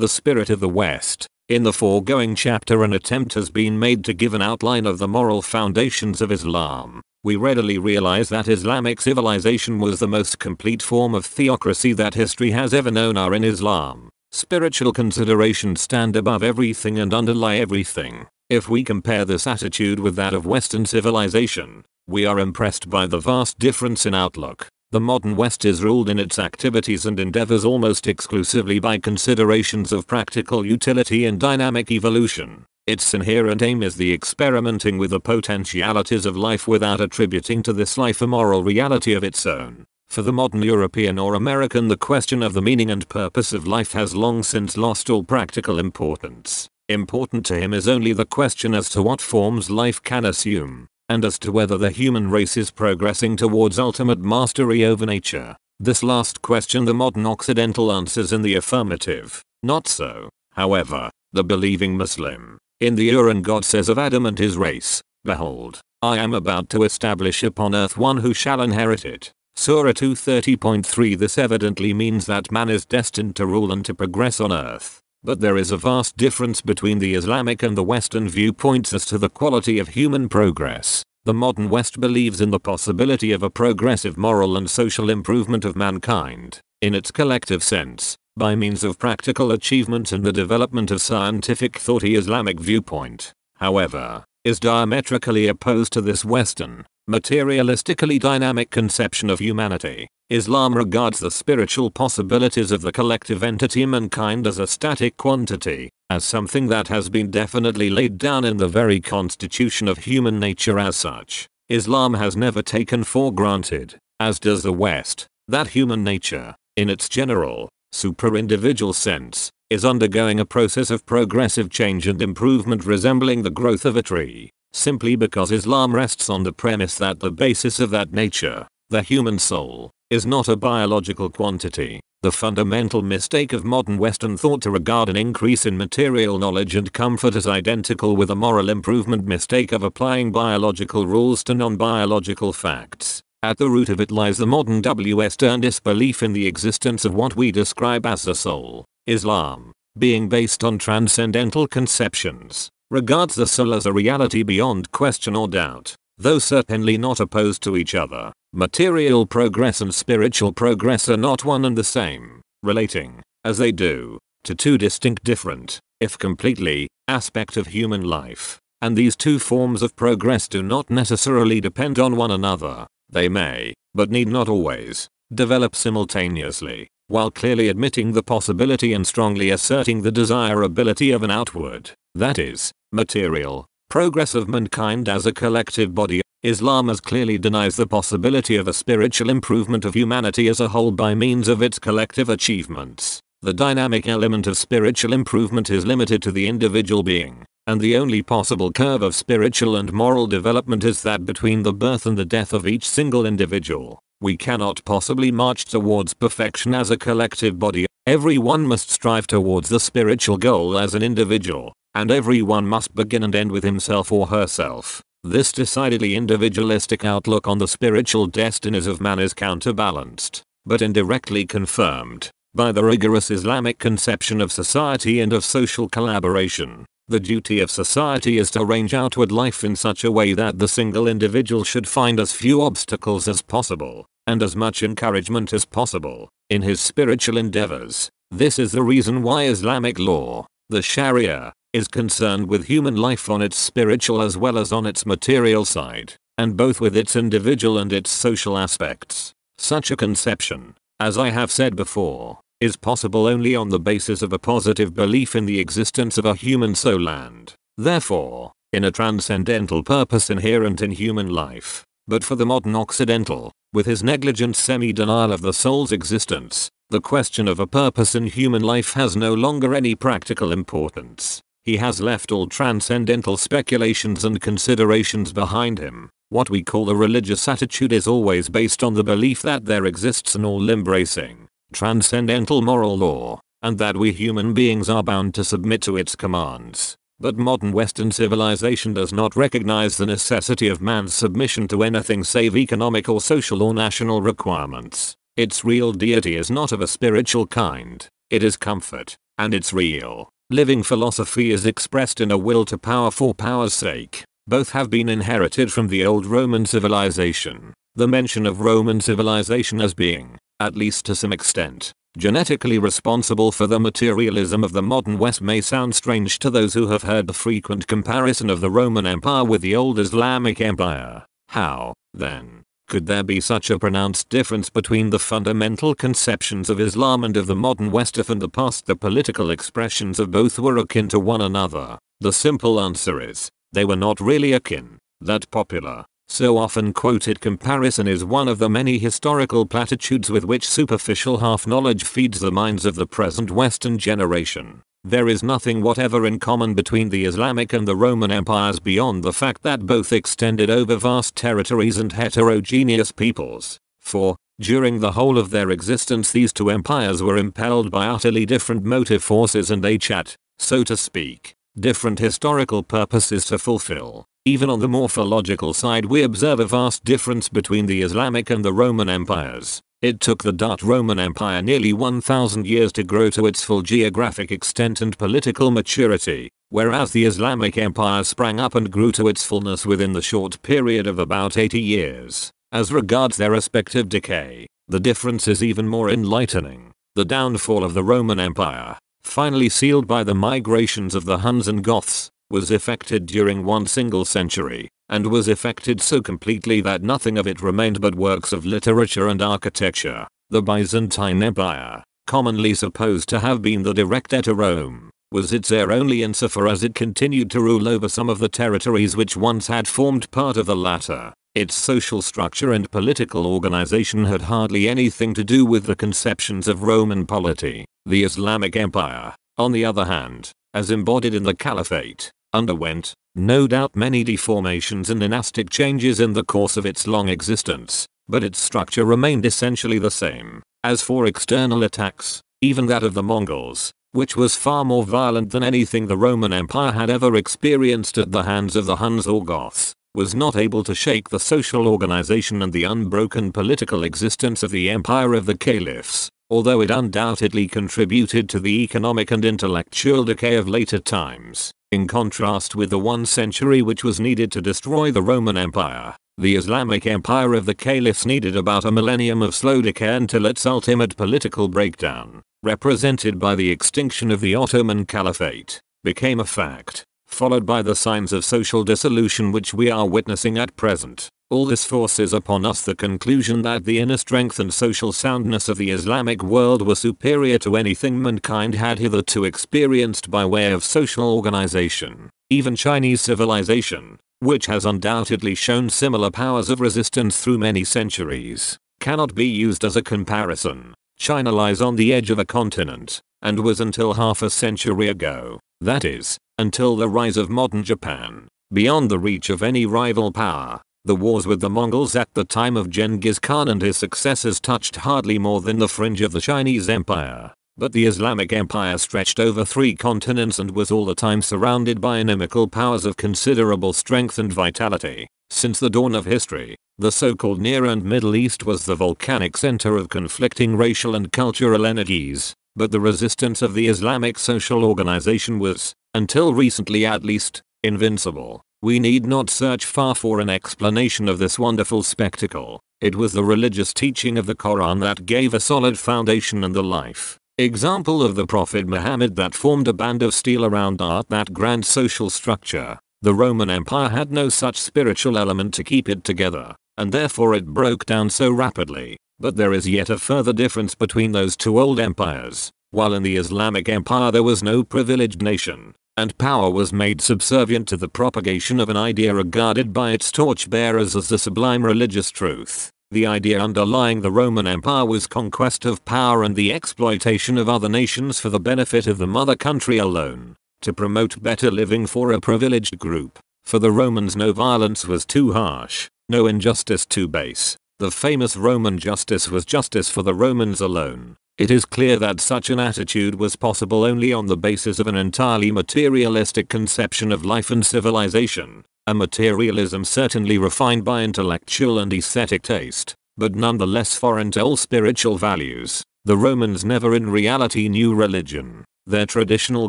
the spirit of the West. In the foregoing chapter an attempt has been made to give an outline of the moral foundations of Islam. We readily realize that Islamic civilization was the most complete form of theocracy that history has ever known are in Islam. Spiritual considerations stand above everything and underlie everything. If we compare this attitude with that of Western civilization, we are impressed by the vast difference in outlook. The modern West is ruled in its activities and endeavors almost exclusively by considerations of practical utility and dynamic evolution. Its inherent aim is the experimenting with the potentialities of life without attributing to this life a moral reality of its own. For the modern European or American the question of the meaning and purpose of life has long since lost all practical importance. Important to him is only the question as to what forms life can assume and as to whether the human race is progressing towards ultimate mastery over nature. This last question the modern Occidental answers in the affirmative. Not so, however, the believing Muslim. In the Quran God says of Adam and his race, Behold, I am about to establish upon earth one who shall inherit it. Surah 230.3 This evidently means that man is destined to rule and to progress on earth. But there is a vast difference between the Islamic and the Western viewpoints as to the quality of human progress. The modern West believes in the possibility of a progressive moral and social improvement of mankind, in its collective sense, by means of practical achievement and the development of scientific thought. Islamic viewpoint, however, is diametrically opposed to this Western, materialistically dynamic conception of humanity. Islam regards the spiritual possibilities of the collective entity mankind as a static quantity, as something that has been definitely laid down in the very constitution of human nature as such. Islam has never taken for granted, as does the West, that human nature, in its general, super-individual sense, is undergoing a process of progressive change and improvement resembling the growth of a tree, simply because Islam rests on the premise that the basis of that nature, the human soul, is not a biological quantity. The fundamental mistake of modern Western thought to regard an increase in material knowledge and comfort as identical with a moral improvement mistake of applying biological rules to non-biological facts. At the root of it lies the modern Western disbelief in the existence of what we describe as the soul. Islam, being based on transcendental conceptions, regards the soul as a reality beyond question or doubt, though certainly not opposed to each other. Material progress and spiritual progress are not one and the same, relating, as they do, to two distinct different, if completely, aspect of human life. And these two forms of progress do not necessarily depend on one another. They may, but need not always, develop simultaneously, while clearly admitting the possibility and strongly asserting the desirability of an outward, that is, material, progress of mankind as a collective body Islam as clearly denies the possibility of a spiritual improvement of humanity as a whole by means of its collective achievements. The dynamic element of spiritual improvement is limited to the individual being, and the only possible curve of spiritual and moral development is that between the birth and the death of each single individual. We cannot possibly march towards perfection as a collective body, everyone must strive towards the spiritual goal as an individual, and everyone must begin and end with himself or herself. This decidedly individualistic outlook on the spiritual destinies of man is counterbalanced, but indirectly confirmed, by the rigorous Islamic conception of society and of social collaboration. The duty of society is to arrange outward life in such a way that the single individual should find as few obstacles as possible, and as much encouragement as possible, in his spiritual endeavors. This is the reason why Islamic law, the Sharia, is concerned with human life on its spiritual as well as on its material side, and both with its individual and its social aspects. Such a conception, as I have said before, is possible only on the basis of a positive belief in the existence of a human soul and, therefore, in a transcendental purpose inherent in human life. But for the modern Occidental, with his negligent semi-denial of the soul's existence, the question of a purpose in human life has no longer any practical importance. He has left all transcendental speculations and considerations behind him. What we call a religious attitude is always based on the belief that there exists an all-embracing, transcendental moral law, and that we human beings are bound to submit to its commands. But modern Western civilization does not recognize the necessity of man's submission to anything save economic or social or national requirements. Its real deity is not of a spiritual kind. It is comfort, and it's real. Living philosophy is expressed in a will to power for power's sake. Both have been inherited from the old Roman civilization. The mention of Roman civilization as being, at least to some extent, genetically responsible for the materialism of the modern West may sound strange to those who have heard the frequent comparison of the Roman Empire with the old Islamic Empire. How, then, could there be such a pronounced difference between the fundamental conceptions of Islam and of the modern West if in the past the political expressions of both were akin to one another? The simple answer is, they were not really akin. That popular, so often quoted comparison is one of the many historical platitudes with which superficial half-knowledge feeds the minds of the present Western generation. There is nothing whatever in common between the Islamic and the Roman empires beyond the fact that both extended over vast territories and heterogeneous peoples. For, during the whole of their existence these two empires were impelled by utterly different motive forces and they had, so to speak, different historical purposes to fulfill. Even on the morphological side we observe a vast difference between the Islamic and the Roman empires. It took the Dutch Roman Empire nearly 1000 years to grow to its full geographic extent and political maturity, whereas the Islamic Empire sprang up and grew to its fullness within the short period of about 80 years. As regards their respective decay, the difference is even more enlightening. The downfall of the Roman Empire, finally sealed by the migrations of the Huns and Goths, was effected during one single century, and was effected so completely that nothing of it remained but works of literature and architecture. The Byzantine Empire, commonly supposed to have been the direct heir to Rome, was its heir only insofar as it continued to rule over some of the territories which once had formed part of the latter. Its social structure and political organization had hardly anything to do with the conceptions of Roman polity. The Islamic Empire, on the other hand, as embodied in the Caliphate, underwent, no doubt many deformations and dynastic changes in the course of its long existence, but its structure remained essentially the same. As for external attacks, even that of the Mongols, which was far more violent than anything the Roman Empire had ever experienced at the hands of the Huns or Goths, was not able to shake the social organization and the unbroken political existence of the empire of the caliphs, although it undoubtedly contributed to the economic and intellectual decay of later times. In contrast with the one century which was needed to destroy the Roman Empire, the Islamic Empire of the Caliphs needed about a millennium of slow decay until its ultimate political breakdown, represented by the extinction of the Ottoman Caliphate, became a fact, followed by the signs of social dissolution which we are witnessing at present. All this forces upon us the conclusion that the inner strength and social soundness of the Islamic world were superior to anything mankind had hitherto experienced by way of social organization. Even Chinese civilization, which has undoubtedly shown similar powers of resistance through many centuries, cannot be used as a comparison. China lies on the edge of a continent, and was until half a century ago, that is, until the rise of modern Japan, beyond the reach of any rival power. The wars with the Mongols at the time of Genghis Khan and his successors touched hardly more than the fringe of the Chinese Empire. But the Islamic Empire stretched over three continents and was all the time surrounded by inimical powers of considerable strength and vitality. Since the dawn of history, the so-called Near and Middle East was the volcanic center of conflicting racial and cultural energies, but the resistance of the Islamic social organization was, until recently at least, invincible. We need not search far for an explanation of this wonderful spectacle. It was the religious teaching of the Quran that gave a solid foundation and the life example of the Prophet Muhammad that formed a band of steel around art that grand social structure. The Roman Empire had no such spiritual element to keep it together, and therefore it broke down so rapidly. But there is yet a further difference between those two old empires. While in the Islamic Empire there was no privileged nation, and power was made subservient to the propagation of an idea regarded by its torchbearers as the sublime religious truth. The idea underlying the Roman Empire was conquest of power and the exploitation of other nations for the benefit of the mother country alone, to promote better living for a privileged group. For the Romans no violence was too harsh, no injustice too base. The famous Roman justice was justice for the Romans alone. It is clear that such an attitude was possible only on the basis of an entirely materialistic conception of life and civilization, a materialism certainly refined by intellectual and aesthetic taste, but nonetheless foreign to all spiritual values. The Romans never in reality knew religion. Their traditional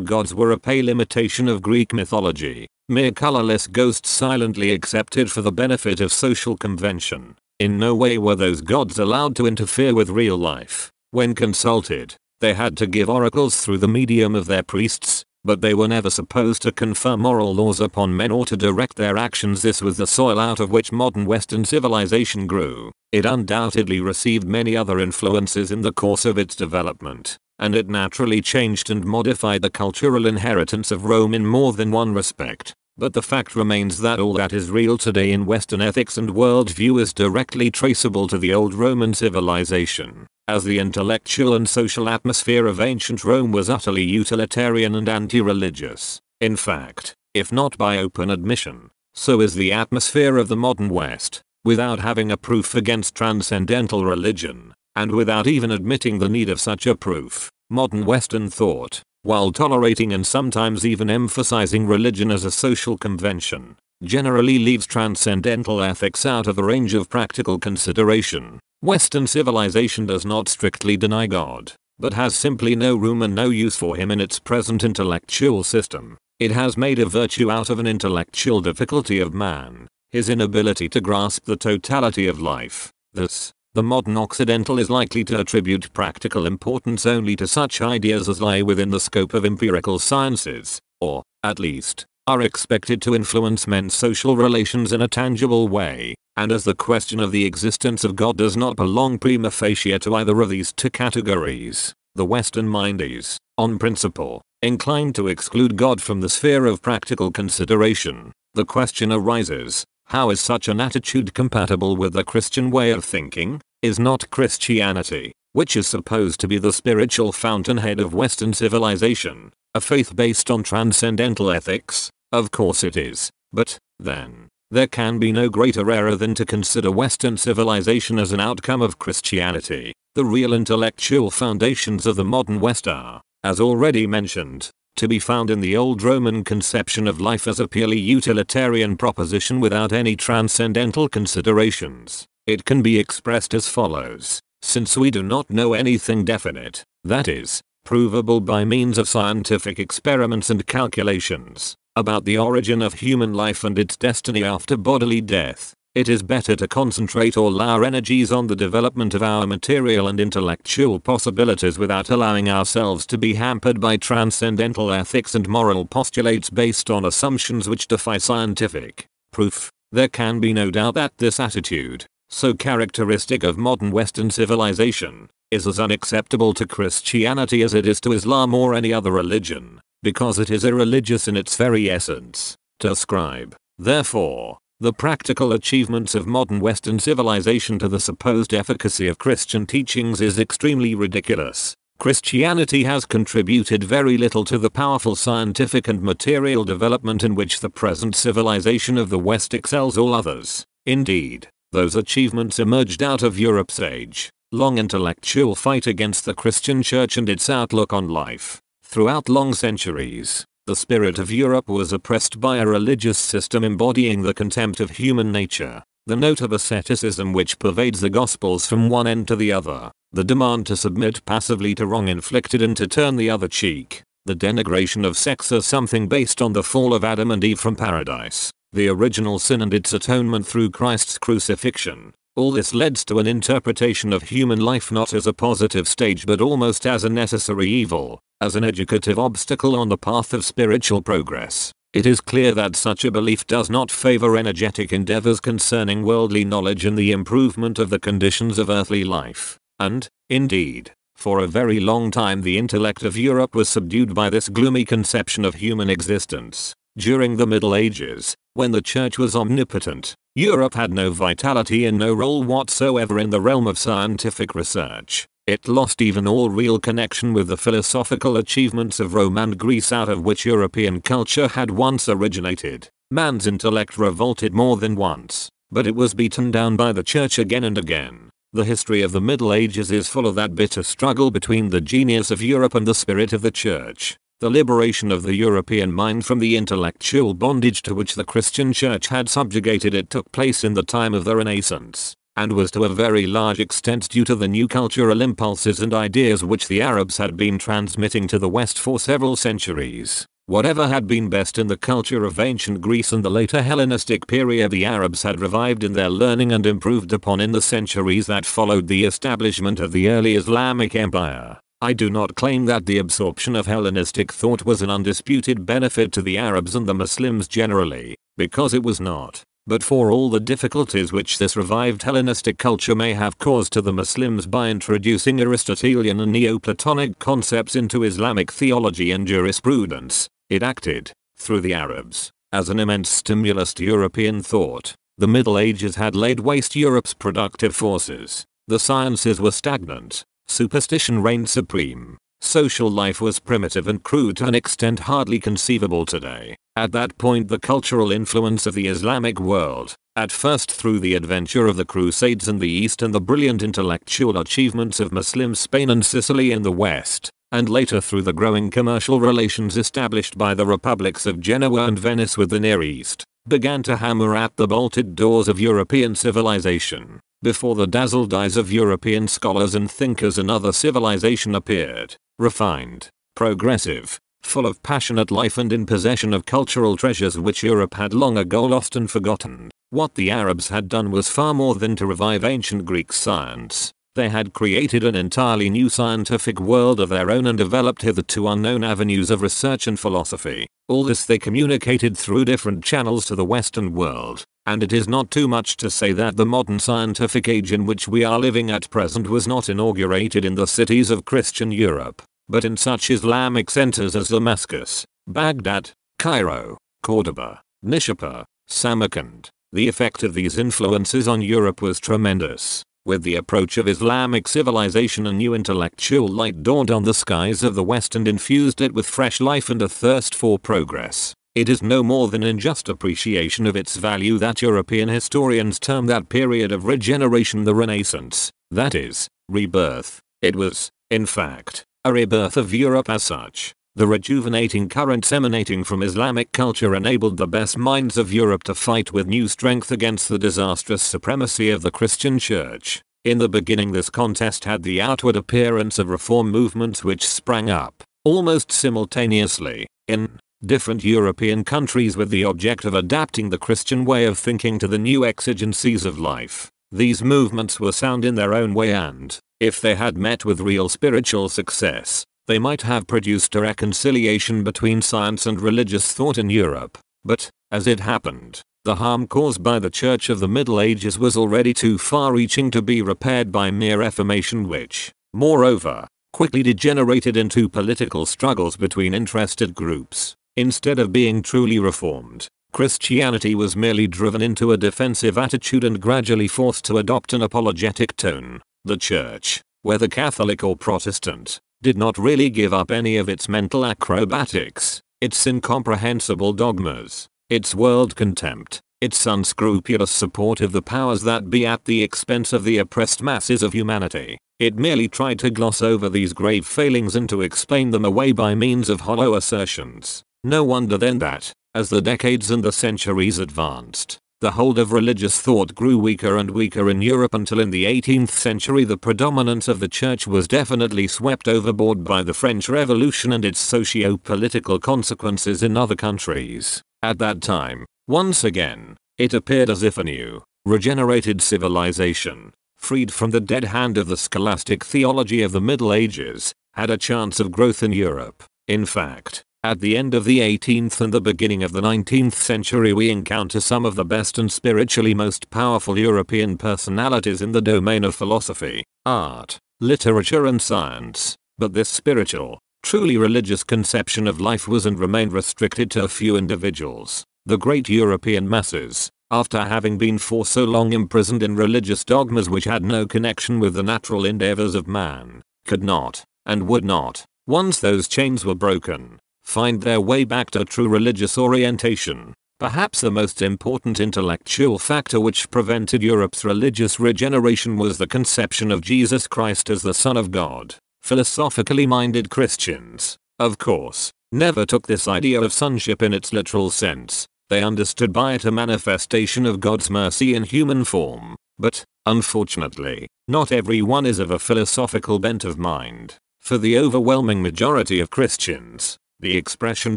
gods were a pale imitation of Greek mythology, mere colorless ghosts silently accepted for the benefit of social convention. In no way were those gods allowed to interfere with real life. When consulted, they had to give oracles through the medium of their priests, but they were never supposed to confer moral laws upon men or to direct their actions this was the soil out of which modern western civilization grew. It undoubtedly received many other influences in the course of its development and it naturally changed and modified the cultural inheritance of Rome in more than one respect. But the fact remains that all that is real today in Western ethics and worldview is directly traceable to the old Roman civilization, as the intellectual and social atmosphere of ancient Rome was utterly utilitarian and anti-religious. In fact, if not by open admission, so is the atmosphere of the modern West, without having a proof against transcendental religion. And without even admitting the need of such a proof, modern Western thought, while tolerating and sometimes even emphasizing religion as a social convention, generally leaves transcendental ethics out of the range of practical consideration. Western civilization does not strictly deny God, but has simply no room and no use for him in its present intellectual system. It has made a virtue out of an intellectual difficulty of man, his inability to grasp the totality of life. Thus, the modern Occidental is likely to attribute practical importance only to such ideas as lie within the scope of empirical sciences, or, at least, are expected to influence men's social relations in a tangible way, and as the question of the existence of God does not belong prima facie to either of these two categories, the Western mind is, on principle, inclined to exclude God from the sphere of practical consideration. The question arises, how is such an attitude compatible with the Christian way of thinking? Is not Christianity, which is supposed to be the spiritual fountainhead of Western civilization, a faith based on transcendental ethics? Of course it is. But, then, there can be no greater error than to consider Western civilization as an outcome of Christianity. The real intellectual foundations of the modern West are, as already mentioned, to be found in the old Roman conception of life as a purely utilitarian proposition without any transcendental considerations. It can be expressed as follows. Since we do not know anything definite, that is, provable by means of scientific experiments and calculations, about the origin of human life and its destiny after bodily death, it is better to concentrate all our energies on the development of our material and intellectual possibilities without allowing ourselves to be hampered by transcendental ethics and moral postulates based on assumptions which defy scientific proof. There can be no doubt that this attitude, so characteristic of modern Western civilization, is as unacceptable to Christianity as it is to Islam or any other religion, because it is irreligious in its very essence. To ascribe, therefore, the practical achievements of modern Western civilization to the supposed efficacy of Christian teachings is extremely ridiculous. Christianity has contributed very little to the powerful scientific and material development in which the present civilization of the West excels all others. Indeed, those achievements emerged out of Europe's age, long intellectual fight against the Christian church and its outlook on life. Throughout long centuries, the spirit of Europe was oppressed by a religious system embodying the contempt of human nature, the note of asceticism which pervades the gospels from one end to the other, the demand to submit passively to wrong inflicted and to turn the other cheek, the denigration of sex as something based on the fall of Adam and Eve from paradise, the original sin and its atonement through Christ's crucifixion. All this leads to an interpretation of human life not as a positive stage but almost as a necessary evil, as an educative obstacle on the path of spiritual progress. It is clear that such a belief does not favor energetic endeavors concerning worldly knowledge and the improvement of the conditions of earthly life. And, indeed, for a very long time the intellect of Europe was subdued by this gloomy conception of human existence. During the Middle Ages, when the church was omnipotent, Europe had no vitality and no role whatsoever in the realm of scientific research. It lost even all real connection with the philosophical achievements of Rome and Greece out of which European culture had once originated. Man's intellect revolted more than once, but it was beaten down by the church again and again. The history of the Middle Ages is full of that bitter struggle between the genius of Europe and the spirit of the church. The liberation of the European mind from the intellectual bondage to which the Christian church had subjugated it took place in the time of the Renaissance. and was to a very large extent due to the new cultural impulses and ideas which the Arabs had been transmitting to the West for several centuries. Whatever had been best in the culture of ancient Greece and the later Hellenistic period the Arabs had revived in their learning and improved upon in the centuries that followed the establishment of the early Islamic Empire. I do not claim that the absorption of Hellenistic thought was an undisputed benefit to the Arabs and the Muslims generally, because it was not. But for all the difficulties which this revived Hellenistic culture may have caused to the Muslims by introducing Aristotelian and Neoplatonic concepts into Islamic theology and jurisprudence, it acted, through the Arabs, as an immense stimulus to European thought. The Middle Ages had laid waste Europe's productive forces. The sciences were stagnant. Superstition reigned supreme. Social life was primitive and crude to an extent hardly conceivable today. At that point the cultural influence of the Islamic world, at first through the adventure of the Crusades in the East and the brilliant intellectual achievements of Muslim Spain and Sicily in the West, and later through the growing commercial relations established by the republics of Genoa and Venice with the Near East, began to hammer at the bolted doors of European civilization. Before the dazzled eyes of European scholars and thinkers another civilization appeared, refined, progressive, full of passionate life and in possession of cultural treasures which Europe had long ago lost and forgotten. What the Arabs had done was far more than to revive ancient Greek science. They had created an entirely new scientific world of their own and developed hitherto unknown avenues of research and philosophy. All this they communicated through different channels to the Western world. And it is not too much to say that the modern scientific age in which we are living at present was not inaugurated in the cities of Christian Europe, but in such Islamic centers as Damascus, Baghdad, Cairo, Cordoba, Nishapur, Samarkand. The effect of these influences on Europe was tremendous. With the approach of Islamic civilization a new intellectual light dawned on the skies of the West and infused it with fresh life and a thirst for progress. It is no more than in just appreciation of its value that European historians term that period of regeneration the Renaissance, that is, rebirth. It was, in fact, a rebirth of Europe as such. The rejuvenating currents emanating from Islamic culture enabled the best minds of Europe to fight with new strength against the disastrous supremacy of the Christian Church. In the beginning this contest had the outward appearance of reform movements which sprang up, almost simultaneously, in different European countries with the object of adapting the Christian way of thinking to the new exigencies of life. These movements were sound in their own way and, if they had met with real spiritual success, they might have produced a reconciliation between science and religious thought in Europe. But, as it happened, the harm caused by the Church of the Middle Ages was already too far-reaching to be repaired by mere reformation which, moreover, quickly degenerated into political struggles between interested groups. Instead of being truly reformed, Christianity was merely driven into a defensive attitude and gradually forced to adopt an apologetic tone. The church, whether Catholic or Protestant, did not really give up any of its mental acrobatics, its incomprehensible dogmas, its world contempt, its unscrupulous support of the powers that be at the expense of the oppressed masses of humanity. It merely tried to gloss over these grave failings and to explain them away by means of hollow assertions. No wonder then that, as the decades and the centuries advanced, the hold of religious thought grew weaker and weaker in Europe until in the 18th century the predominance of the church was definitely swept overboard by the French Revolution and its socio-political consequences in other countries. At that time, once again, it appeared as if a new, regenerated civilization, freed from the dead hand of the scholastic theology of the Middle Ages, had a chance of growth in Europe. In fact, at the end of the 18th and the beginning of the 19th century we encounter some of the best and spiritually most powerful European personalities in the domain of philosophy, art, literature and science. But this spiritual, truly religious conception of life was and remained restricted to a few individuals. The great European masses, after having been for so long imprisoned in religious dogmas which had no connection with the natural endeavors of man, could not, and would not, once those chains were broken, find their way back to true religious orientation. Perhaps the most important intellectual factor which prevented Europe's religious regeneration was the conception of Jesus Christ as the Son of God. Philosophically minded Christians, of course, never took this idea of sonship in its literal sense. They understood by it a manifestation of God's mercy in human form. But, unfortunately, not everyone is of a philosophical bent of mind. For the overwhelming majority of Christians, the expression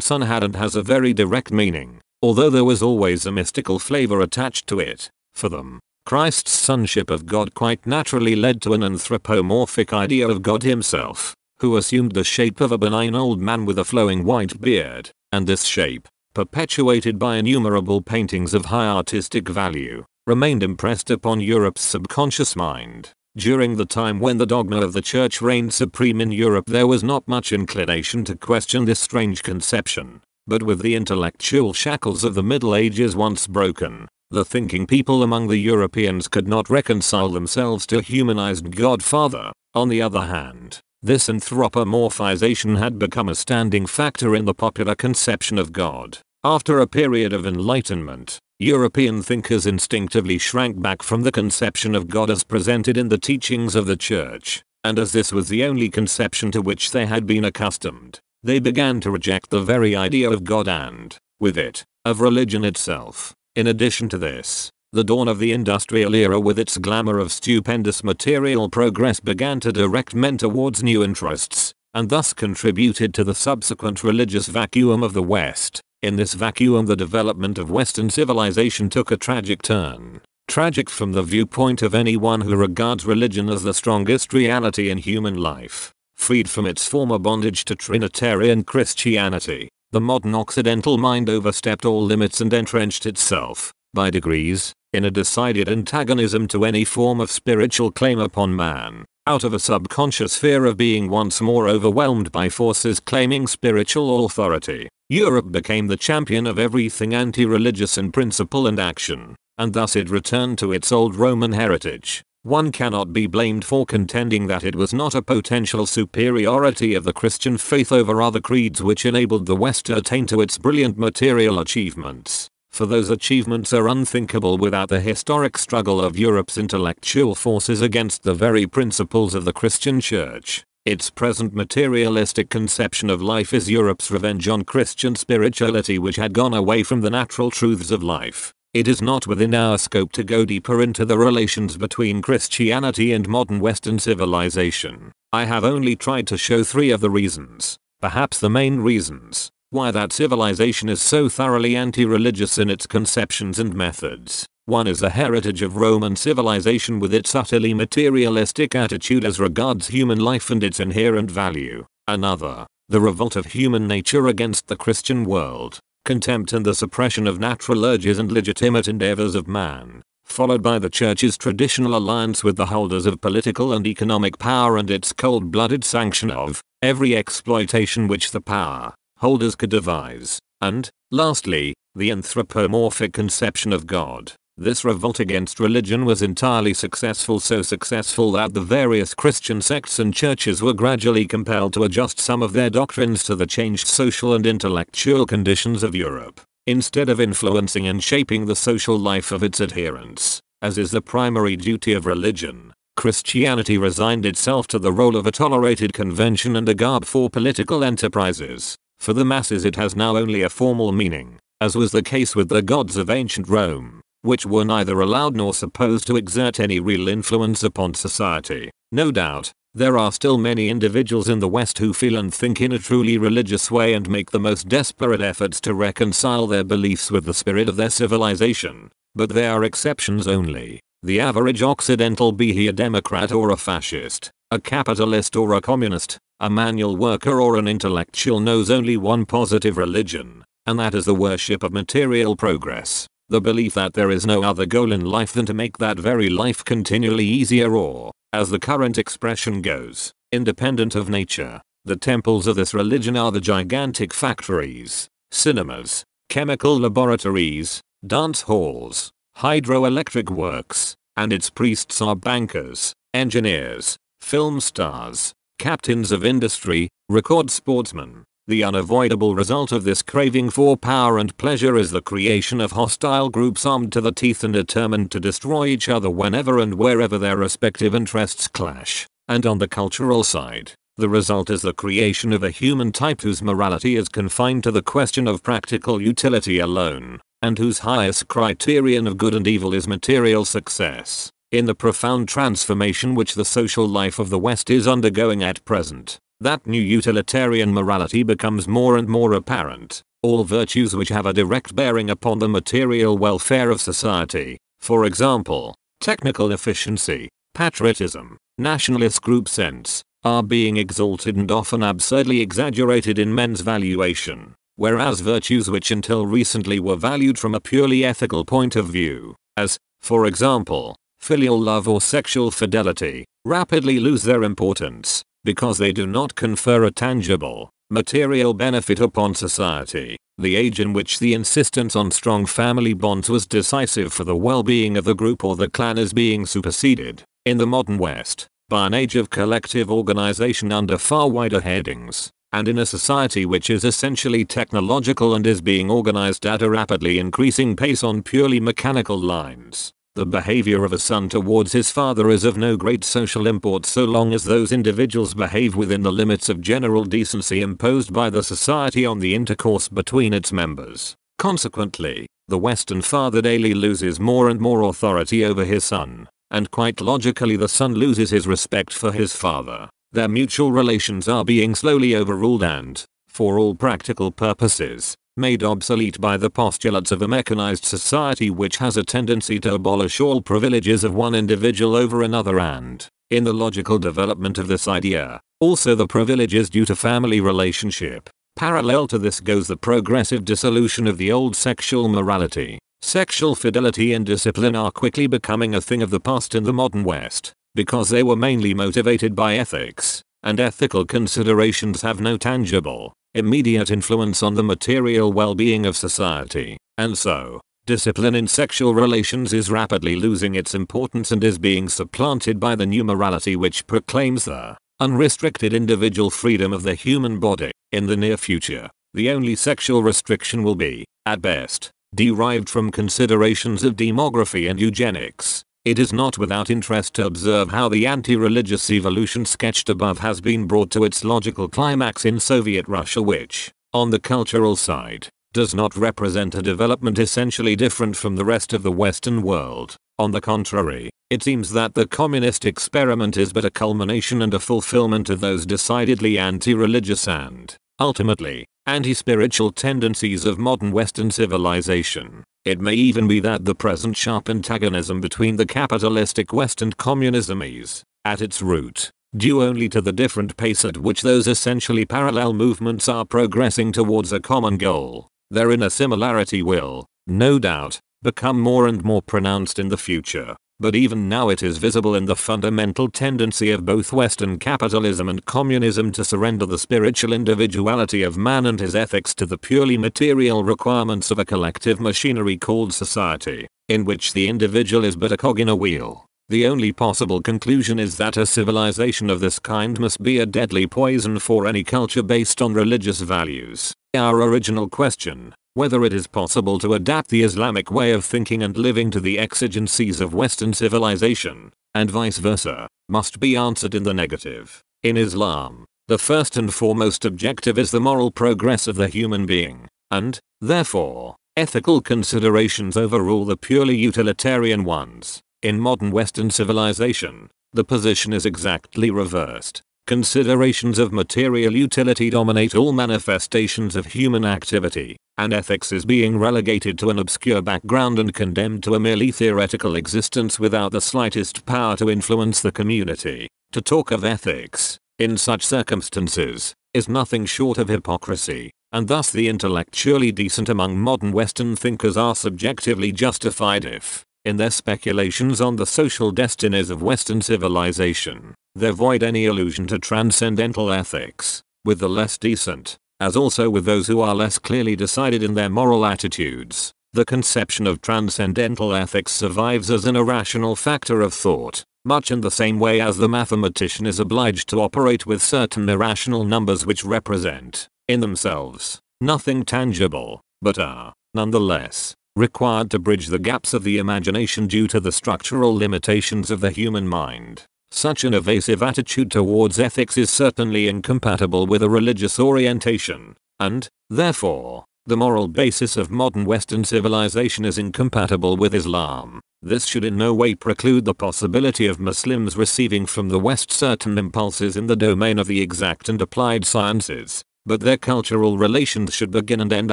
son had and has a very direct meaning, although there was always a mystical flavor attached to it. For them, Christ's sonship of God quite naturally led to an anthropomorphic idea of God himself, who assumed the shape of a benign old man with a flowing white beard, and this shape, perpetuated by innumerable paintings of high artistic value, remained impressed upon Europe's subconscious mind. During the time when the dogma of the church reigned supreme in Europe there was not much inclination to question this strange conception. But with the intellectual shackles of the Middle Ages once broken, the thinking people among the Europeans could not reconcile themselves to a humanized Godfather. On the other hand, this anthropomorphization had become a standing factor in the popular conception of God. After a period of enlightenment, European thinkers instinctively shrank back from the conception of God as presented in the teachings of the church, and as this was the only conception to which they had been accustomed, they began to reject the very idea of God and, with it, of religion itself. In addition to this, the dawn of the industrial era with its glamour of stupendous material progress began to direct men towards new interests, and thus contributed to the subsequent religious vacuum of the West. In this vacuum the development of Western civilization took a tragic turn. Tragic from the viewpoint of anyone who regards religion as the strongest reality in human life. Freed from its former bondage to Trinitarian Christianity, the modern Occidental mind overstepped all limits and entrenched itself, by degrees, in a decided antagonism to any form of spiritual claim upon man. Out of a subconscious fear of being once more overwhelmed by forces claiming spiritual authority, Europe became the champion of everything anti-religious in principle and action, and thus it returned to its old Roman heritage. One cannot be blamed for contending that it was not a potential superiority of the Christian faith over other creeds which enabled the West to attain to its brilliant material achievements for those achievements are unthinkable without the historic struggle of Europe's intellectual forces against the very principles of the Christian church. Its present materialistic conception of life is Europe's revenge on Christian spirituality which had gone away from the natural truths of life. It is not within our scope to go deeper into the relations between Christianity and modern Western civilization. I have only tried to show three of the reasons, perhaps the main reasons, why that civilization is so thoroughly anti-religious in its conceptions and methods. One is the heritage of Roman civilization with its utterly materialistic attitude as regards human life and its inherent value. Another, the revolt of human nature against the Christian world, contempt and the suppression of natural urges and legitimate endeavors of man, followed by the church's traditional alliance with the holders of political and economic power and its cold-blooded sanction of every exploitation which the power holders could devise. And, lastly, the anthropomorphic conception of God. This revolt against religion was entirely successful so successful that the various Christian sects and churches were gradually compelled to adjust some of their doctrines to the changed social and intellectual conditions of Europe, instead of influencing and shaping the social life of its adherents, as is the primary duty of religion. Christianity resigned itself to the role of a tolerated convention and a garb for political enterprises. For the masses it has now only a formal meaning, as was the case with the gods of ancient Rome, which were neither allowed nor supposed to exert any real influence upon society. No doubt, there are still many individuals in the West who feel and think in a truly religious way and make the most desperate efforts to reconcile their beliefs with the spirit of their civilization. But they are exceptions only. The average Occidental be he a Democrat or a fascist, a capitalist or a communist, a manual worker or an intellectual knows only one positive religion, and that is the worship of material progress. The belief that there is no other goal in life than to make that very life continually easier or, as the current expression goes, independent of nature. The temples of this religion are the gigantic factories, cinemas, chemical laboratories, dance halls, hydroelectric works, and its priests are bankers, engineers, film stars, captains of industry, record sportsmen. The unavoidable result of this craving for power and pleasure is the creation of hostile groups armed to the teeth and determined to destroy each other whenever and wherever their respective interests clash. And on the cultural side, the result is the creation of a human type whose morality is confined to the question of practical utility alone, and whose highest criterion of good and evil is material success. in the profound transformation which the social life of the West is undergoing at present. That new utilitarian morality becomes more and more apparent. All virtues which have a direct bearing upon the material welfare of society, for example, technical efficiency, patriotism, nationalist group sense, are being exalted and often absurdly exaggerated in men's valuation, whereas virtues which until recently were valued from a purely ethical point of view, as, for example, filial love or sexual fidelity, rapidly lose their importance, because they do not confer a tangible, material benefit upon society. The age in which the insistence on strong family bonds was decisive for the well-being of the group or the clan is being superseded, in the modern West, by an age of collective organization under far wider headings, and in a society which is essentially technological and is being organized at a rapidly increasing pace on purely mechanical lines. The behavior of a son towards his father is of no great social import so long as those individuals behave within the limits of general decency imposed by the society on the intercourse between its members. Consequently, the Western father daily loses more and more authority over his son, and quite logically the son loses his respect for his father. Their mutual relations are being slowly overruled and, for all practical purposes, made obsolete by the postulates of a mechanized society which has a tendency to abolish all privileges of one individual over another and, in the logical development of this idea, also the privileges due to family relationship. Parallel to this goes the progressive dissolution of the old sexual morality. Sexual fidelity and discipline are quickly becoming a thing of the past in the modern West, because they were mainly motivated by ethics, and ethical considerations have no tangible, immediate influence on the material well-being of society, and so, discipline in sexual relations is rapidly losing its importance and is being supplanted by the new morality which proclaims the unrestricted individual freedom of the human body. In the near future, the only sexual restriction will be, at best, derived from considerations of demography and eugenics. It is not without interest to observe how the anti-religious evolution sketched above has been brought to its logical climax in Soviet Russia which, on the cultural side, does not represent a development essentially different from the rest of the Western world. On the contrary, it seems that the communist experiment is but a culmination and a fulfillment of those decidedly anti-religious and, ultimately, anti-spiritual tendencies of modern Western civilization. It may even be that the present sharp antagonism between the capitalistic West and communism is, at its root, due only to the different pace at which those essentially parallel movements are progressing towards a common goal. Their inner similarity will, no doubt, become more and more pronounced in the future. But even now it is visible in the fundamental tendency of both Western capitalism and communism to surrender the spiritual individuality of man and his ethics to the purely material requirements of a collective machinery called society, in which the individual is but a cog in a wheel. The only possible conclusion is that a civilization of this kind must be a deadly poison for any culture based on religious values. Our original question, whether it is possible to adapt the Islamic way of thinking and living to the exigencies of Western civilization, and vice versa, must be answered in the negative. In Islam, the first and foremost objective is the moral progress of the human being, and, therefore, ethical considerations overrule the purely utilitarian ones. In modern Western civilization, the position is exactly reversed. Considerations of material utility dominate all manifestations of human activity, and ethics is being relegated to an obscure background and condemned to a merely theoretical existence without the slightest power to influence the community. To talk of ethics, in such circumstances, is nothing short of hypocrisy, and thus the intellectually decent among modern Western thinkers are subjectively justified if, in their speculations on the social destinies of Western civilization, they avoid any allusion to transcendental ethics, with the less decent, as also with those who are less clearly decided in their moral attitudes. The conception of transcendental ethics survives as an irrational factor of thought, much in the same way as the mathematician is obliged to operate with certain irrational numbers which represent, in themselves, nothing tangible, but are, nonetheless, required to bridge the gaps of the imagination due to the structural limitations of the human mind. Such an evasive attitude towards ethics is certainly incompatible with a religious orientation, and, therefore, The moral basis of modern Western civilization is incompatible with Islam. This should in no way preclude the possibility of Muslims receiving from the West certain impulses in the domain of the exact and applied sciences, but their cultural relations should begin and end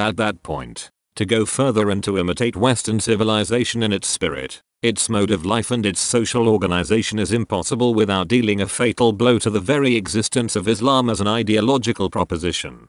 at that point. To go further and to imitate Western civilization in its spirit, its mode of life and its social organization is impossible without dealing a fatal blow to the very existence of Islam as an ideological proposition.